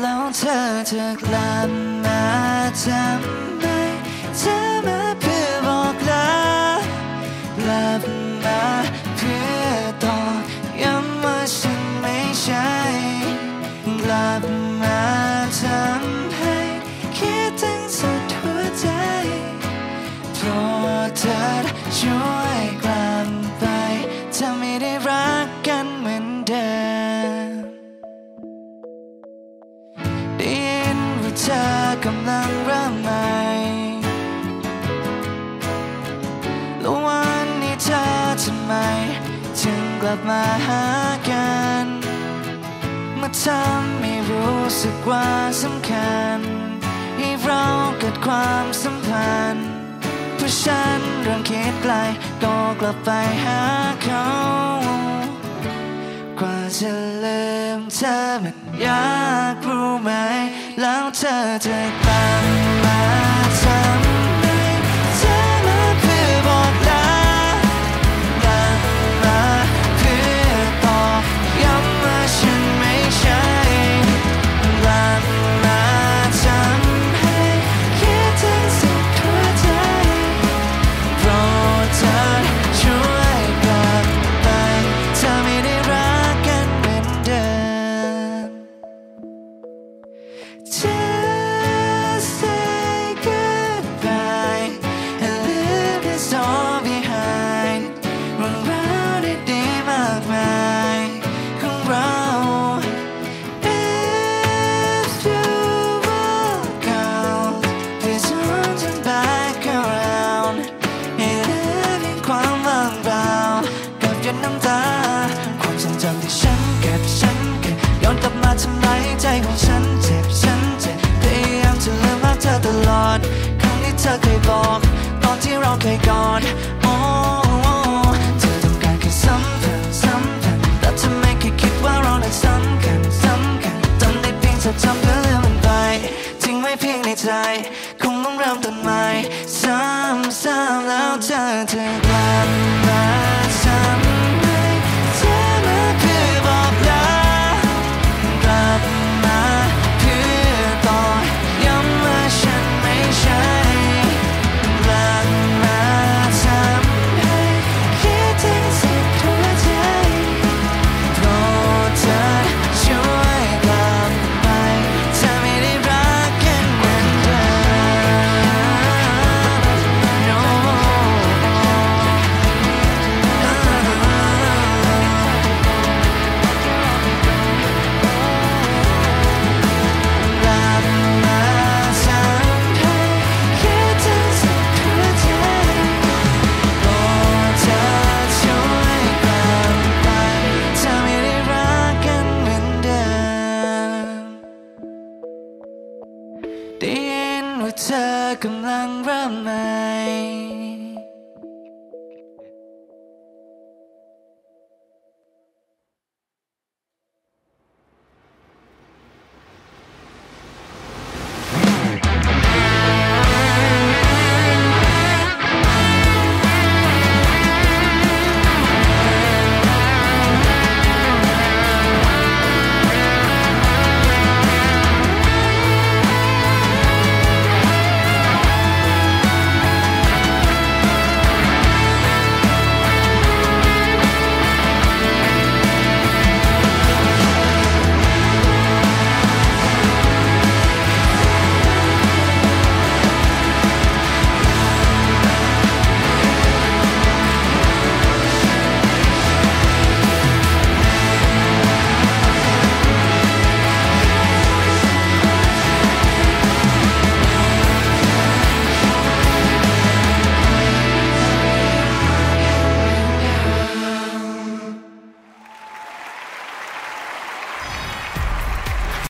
แล้วเธอจะกลับมาทำไมเธอมาเพื่อบอกลากลับมาเพื่อตอกย้ำว่าฉันไม่ใช่กลับมาทำให้คิดถึงสุดหัวใจโปรดเธอช่วยกลับ เธอกำลังเริ่มใหม่แล้ววันนี้เธอทำไม ถึงกลับมาหากัน มาทำให้รู้สึกว่าสำคัญ ให้เราเกิดความสัมพันธ์เพราะฉันเริ่มคิดไกลก็กลับไปหาเขา จะลืมเธอมันยากรู้ไหม แล้วเธอจะตามมา อนครั้งที่เธอเคยบอก ตอนที่เราเคยกอดโอ้เธอต้องการแค่สัมผัสสัมผัสแต่เธอไม่เคยคิดว่าเรานั้นสำคัญสำคัญจำได้เพียงเธอจำเพื่อลืมมันไปทิ้งไว้เพียงในใจ คงต้องเริ่มต้นใหม่ซ้ำซ้ำแล้วเธอเธอ ได้ยินว่าเธอกำลังเริ่มใหม่